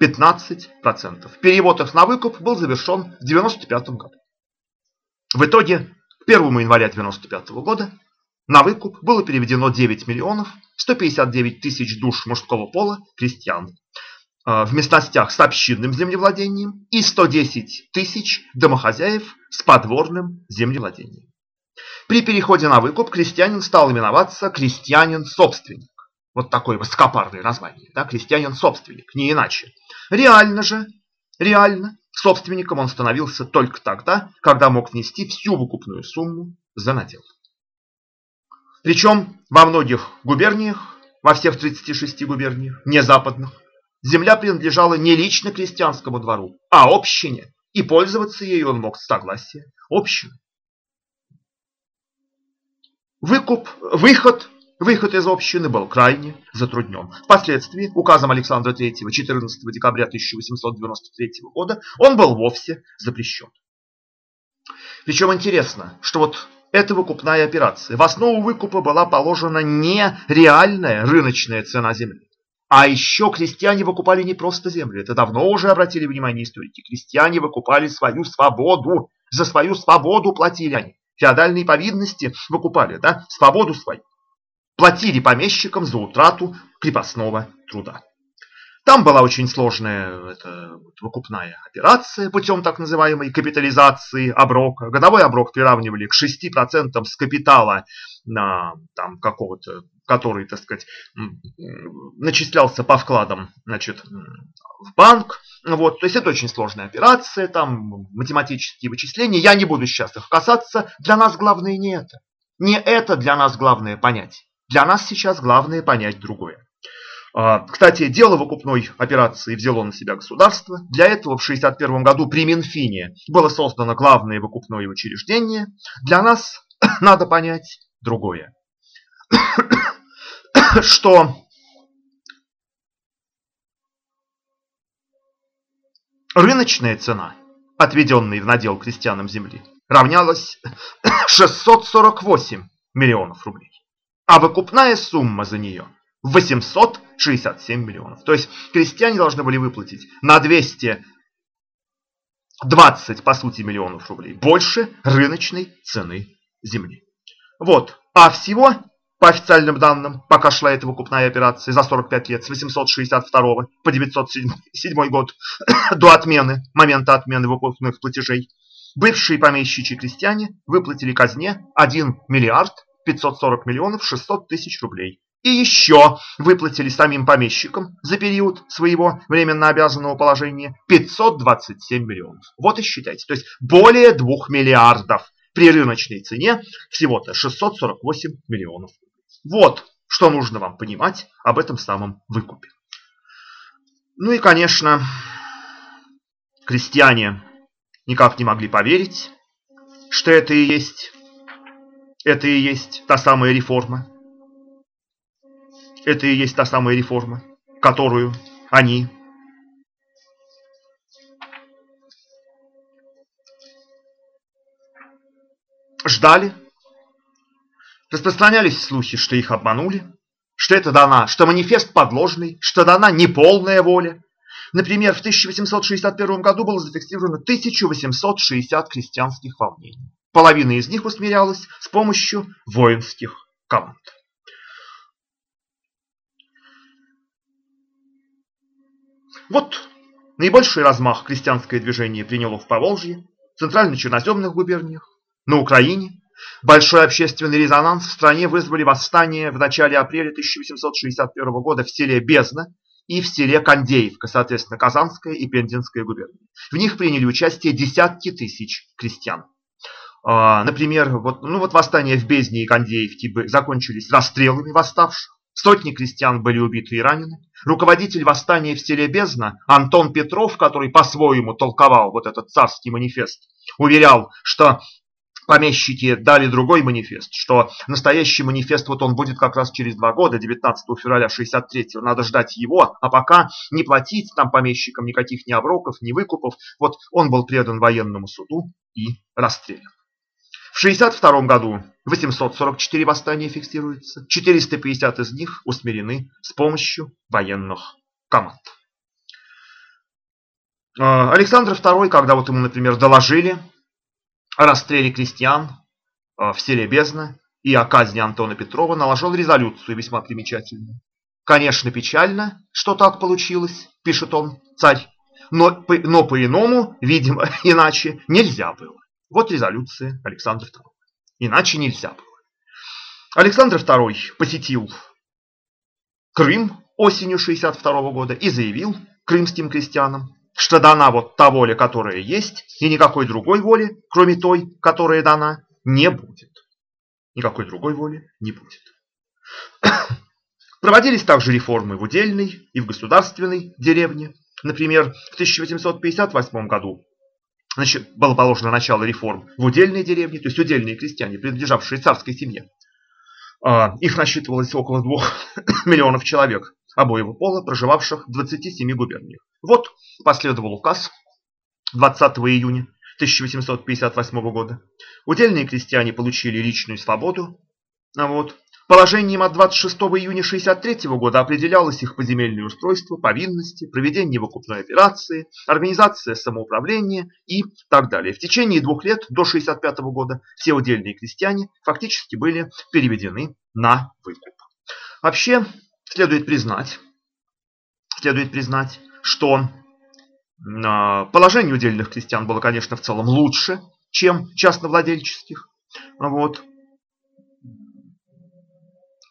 15%. Перевод их на выкуп был завершен в 1995 году. В итоге, к 1 января 1995 года на выкуп было переведено 9 миллионов 159 тысяч душ мужского пола крестьян а, в местностях с общинным землевладением и 110 тысяч домохозяев с подворным землевладением. При переходе на выкуп крестьянин стал именоваться крестьянин-собственник. Вот такое высокопарное название, да, крестьянин-собственник, не иначе. Реально же, реально, собственником он становился только тогда, когда мог внести всю выкупную сумму за надел. Причем во многих губерниях, во всех 36 губерниях, не западных, земля принадлежала не лично крестьянскому двору, а общине, и пользоваться ею он мог с согласия общины. Выкуп, выход, выход из общины был крайне затруднен. Впоследствии указом Александра III 14 декабря 1893 года он был вовсе запрещен. Причем интересно, что вот это выкупная операция. В основу выкупа была положена не реальная рыночная цена земли. А еще крестьяне выкупали не просто землю. Это давно уже обратили внимание историки. Крестьяне выкупали свою свободу. За свою свободу платили они. Феодальные повинности выкупали, да, свободу свою. Платили помещикам за утрату крепостного труда. Там была очень сложная это, выкупная операция путем так называемой капитализации оброка. Годовой оброк приравнивали к 6% с капитала на, там, какого-то, который, так сказать, начислялся по вкладам значит, в банк. Вот, то есть это очень сложная операция, там математические вычисления. Я не буду сейчас их касаться. Для нас главное не это. Не это для нас главное понять. Для нас сейчас главное понять другое. А, кстати, дело выкупной операции взяло на себя государство. Для этого в 1961 году при Минфине было создано главное выкупное учреждение. Для нас <coughs> надо понять другое. <coughs> Что рыночная цена, отведенная в надел крестьянам земли, равнялась <coughs> 648 миллионов рублей, а выкупная сумма за нее 867 миллионов. То есть крестьяне должны были выплатить на 220, по сути, миллионов рублей больше рыночной цены земли. Вот. А всего, по официальным данным, пока шла эта выкупная операция за 45 лет, с 862 по 907 год, <coughs> до отмены, момента отмены выкупных платежей, бывшие помещичьи крестьяне выплатили казне 1 миллиард 540 миллионов 600 тысяч рублей. И еще выплатили самим помещикам за период своего временно обязанного положения 527 миллионов. Вот и считайте. То есть более 2 миллиардов при рыночной цене всего-то 648 миллионов. Вот что нужно вам понимать об этом самом выкупе. Ну и, конечно, крестьяне никак не могли поверить, что это и есть, это и есть та самая реформа, это и есть та самая реформа, которую они ждали. Распространялись слухи, что их обманули, что это дана, что манифест подложный, что дана неполная воля. Например, в 1861 году было зафиксировано 1860 крестьянских волнений. Половина из них усмирялась с помощью воинских команд. Вот наибольший размах крестьянское движение приняло в Поволжье, центрально-черноземных губерниях, на Украине. Большой общественный резонанс в стране вызвали восстание в начале апреля 1861 года в селе Бездна и в селе Кондеевка, соответственно, Казанская и Пензенская губерния. В них приняли участие десятки тысяч крестьян. А, например, вот, ну вот восстания в Бездне и Кондеевке закончились расстрелами восставших. Сотни крестьян были убиты и ранены. Руководитель восстания в селе Бездна Антон Петров, который по-своему толковал вот этот царский манифест, уверял, что помещики дали другой манифест, что настоящий манифест вот он будет как раз через два года, 19 февраля 63-го, надо ждать его, а пока не платить там помещикам никаких ни оброков, ни выкупов. Вот он был предан военному суду и расстрелян. В 1962 году 844 восстания фиксируется, 450 из них усмирены с помощью военных команд. А, Александр II, когда вот ему, например, доложили о расстреле крестьян а, в селе Бездна и о казни Антона Петрова, наложил резолюцию весьма примечательную. Конечно, печально, что так получилось, пишет он, царь, но, но по-иному, видимо, <laughs> иначе нельзя было. Вот резолюция Александра II. Иначе нельзя было. Александр II посетил Крым осенью 62 года и заявил крымским крестьянам, что дана вот та воля, которая есть, и никакой другой воли, кроме той, которая дана, не будет. Никакой другой воли не будет. <coughs> Проводились также реформы в удельной и в государственной деревне. Например, в 1858 году Значит, было положено начало реформ в удельной деревне, то есть удельные крестьяне, принадлежавшие царской семье. А, их насчитывалось около двух <coughs> миллионов человек обоего пола, проживавших в 27 губерниях. Вот последовал указ 20 июня 1858 года. Удельные крестьяне получили личную свободу, а вот, Положением от 26 июня 1963 года определялось их поземельное устройство, повинности, проведение выкупной операции, организация самоуправления и так далее. В течение двух лет до 1965 года все удельные крестьяне фактически были переведены на выкуп. Вообще, следует признать, следует признать, что а, положение удельных крестьян было, конечно, в целом лучше, чем частновладельческих. Вот.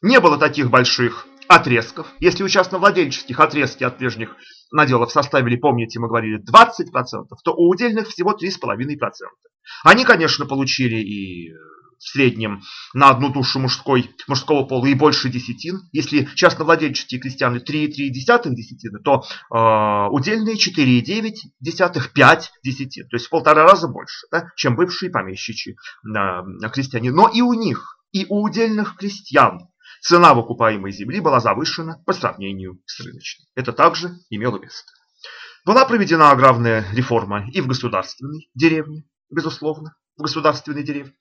Не было таких больших отрезков. Если у частновладельческих отрезки от прежних наделов составили, помните, мы говорили, 20%, то у удельных всего 3,5%. Они, конечно, получили и в среднем на одну душу мужской, мужского пола и больше десятин. Если частновладельческие крестьяне 3,3 десятины, то э, удельные 4,9, 5 десятин. То есть в полтора раза больше, да, чем бывшие помещичьи э, крестьяне. Но и у них, и у удельных крестьян Цена выкупаемой земли была завышена по сравнению с рыночной. Это также имело место. Была проведена аграрная реформа и в государственной деревне, безусловно. в государственной деревне,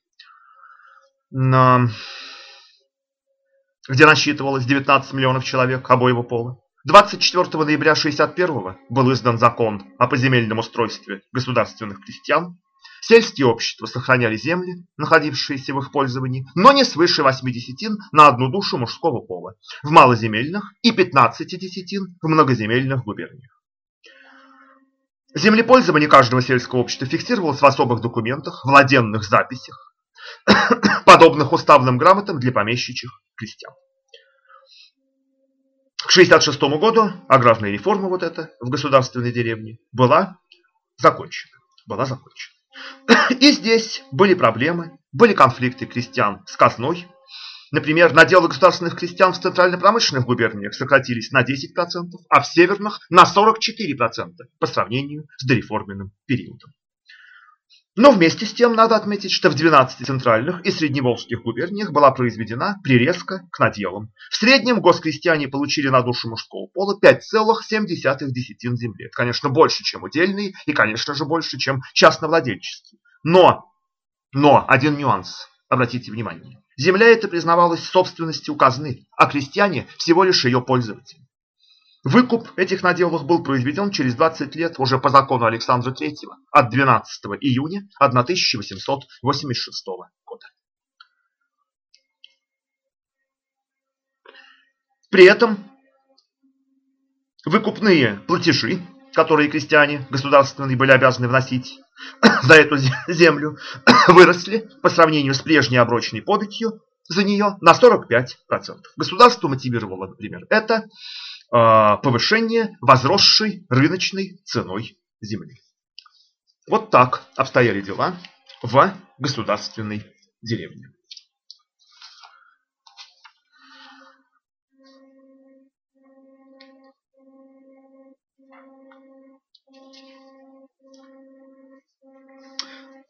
где насчитывалось 19 миллионов человек обоего пола. 24 ноября 1961 был издан закон о поземельном устройстве государственных крестьян. Сельские общества сохраняли земли, находившиеся в их пользовании, но не свыше 8 десятин на одну душу мужского пола в малоземельных и 15 десятин в многоземельных губерниях. Землепользование каждого сельского общества фиксировалось в особых документах, владенных записях, <coughs> подобных уставным грамотам для помещичьих крестьян. К 1966 году аграрная реформа вот эта в государственной деревне была закончена. Была закончена. И здесь были проблемы, были конфликты крестьян с казной, Например, наделы государственных крестьян в центрально-промышленных губерниях сократились на 10%, а в северных на 44% по сравнению с дореформенным периодом. Но вместе с тем надо отметить, что в 12 центральных и средневолжских губерниях была произведена прирезка к наделам. В среднем госкрестьяне получили на душу мужского пола 5,7 десятин земли. Это, конечно, больше, чем удельные и, конечно же, больше, чем частновладельческие. Но, но, один нюанс, обратите внимание. Земля эта признавалась собственностью казны, а крестьяне всего лишь ее пользователи. Выкуп этих наделов был произведен через 20 лет уже по закону Александра III от 12 июня 1886 года. При этом выкупные платежи, которые крестьяне государственные были обязаны вносить <coughs> за эту землю <coughs> выросли по сравнению с прежней оброчной податью за нее на 45%. Государство мотивировало, например, это повышение возросшей рыночной ценой земли. Вот так обстояли дела в государственной деревне.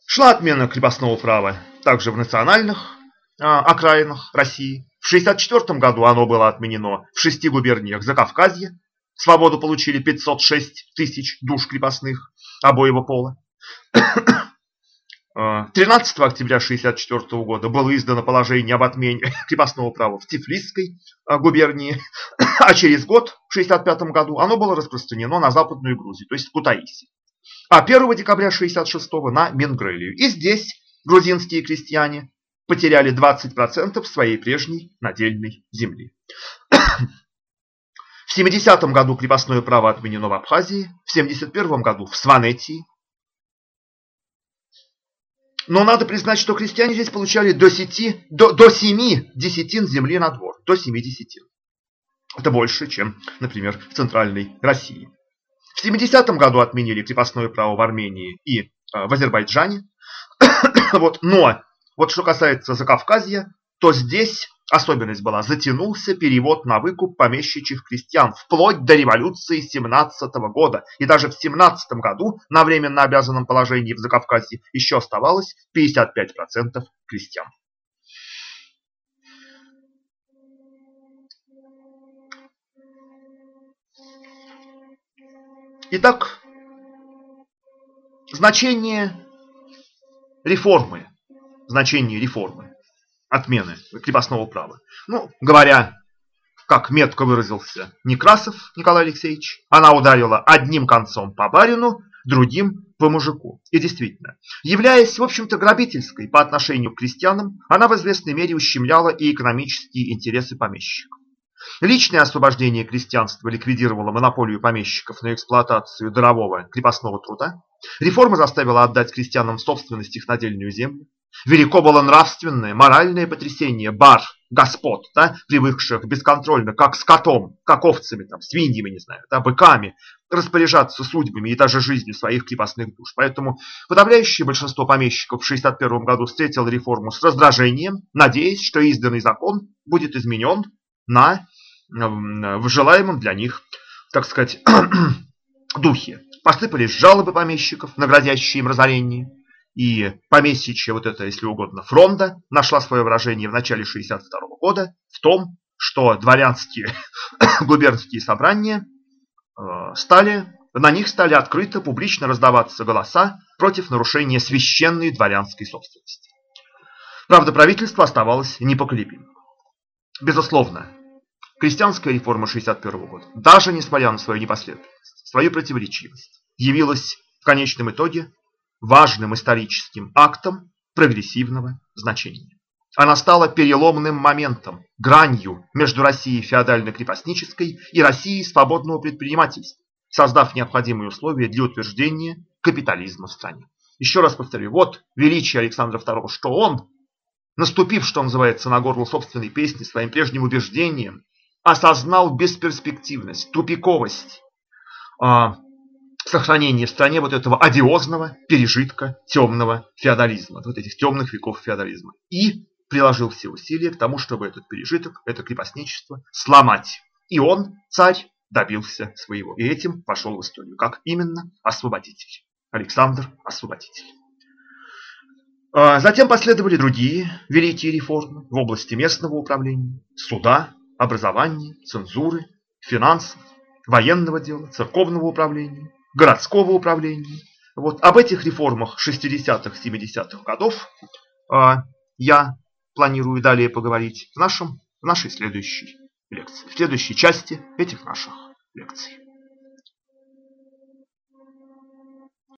Шла отмена крепостного права также в национальных а, окраинах России. В 1964 году оно было отменено в шести губерниях Закавказья. Свободу получили 506 тысяч душ крепостных обоего пола. <coughs> 13 а, октября 1964 года было издано положение об отмене <coughs> крепостного права в Тифлисской а, губернии, <coughs> а через год, в 1965 году, оно было распространено на Западную Грузию, то есть в Кутаиси а 1 декабря 66 на Менгрелию. И здесь грузинские крестьяне потеряли 20% своей прежней надельной земли. В 70-м году крепостное право отменено в Абхазии, в 71-м году в Сванетии. Но надо признать, что крестьяне здесь получали до, 7, до, до 7 десятин земли на двор. До 7 десятин. Это больше, чем, например, в Центральной России. В 70-м году отменили крепостное право в Армении и э, в Азербайджане. <coughs> вот, но вот что касается Закавказья, то здесь особенность была, затянулся перевод на выкуп помещичьих крестьян вплоть до революции 17 -го года. И даже в 17 году на временно обязанном положении в Закавказье еще оставалось 55% крестьян. Итак, значение реформы, значение реформы, отмены крепостного права. Ну, говоря, как метко выразился Некрасов Николай Алексеевич, она ударила одним концом по барину, другим по мужику. И действительно, являясь, в общем-то, грабительской по отношению к крестьянам, она в известной мере ущемляла и экономические интересы помещиков. Личное освобождение крестьянства ликвидировало монополию помещиков на эксплуатацию дарового крепостного труда. Реформа заставила отдать крестьянам собственность их надельную землю. Велико было нравственное, моральное потрясение бар, господ, да, привыкших бесконтрольно, как скотом, как овцами, там, свиньями, не знаю, да, быками, распоряжаться судьбами и даже жизнью своих крепостных душ. Поэтому подавляющее большинство помещиков в 1961 году встретило реформу с раздражением, надеясь, что изданный закон будет изменен на в желаемом для них, так сказать, <clears throat> духе. Посыпались жалобы помещиков, наградящие им разорение. И помещичья, вот это, если угодно, фронта нашла свое выражение в начале 62 года в том, что дворянские <coughs> губернские собрания э, стали, на них стали открыто, публично раздаваться голоса против нарушения священной дворянской собственности. Правда, правительство оставалось непоколебимым. Безусловно, крестьянская реформа 1961 года, даже несмотря на свою непоследовательность, свою противоречивость, явилась в конечном итоге важным историческим актом прогрессивного значения. Она стала переломным моментом, гранью между Россией феодально-крепостнической и Россией свободного предпринимательства, создав необходимые условия для утверждения капитализма в стране. Еще раз повторю, вот величие Александра II, что он, наступив, что называется, на горло собственной песни своим прежним убеждением, осознал бесперспективность, тупиковость сохранения в стране вот этого одиозного пережитка темного феодализма, вот этих темных веков феодализма. И приложил все усилия к тому, чтобы этот пережиток, это крепостничество сломать. И он, царь, добился своего. И этим пошел в историю. Как именно? Освободитель. Александр Освободитель. А, затем последовали другие великие реформы в области местного управления, суда, образования, цензуры, финансов, военного дела, церковного управления, городского управления. Вот об этих реформах 60-х, 70-х годов э, я планирую далее поговорить в, нашем, в нашей следующей лекции, в следующей части этих наших лекций.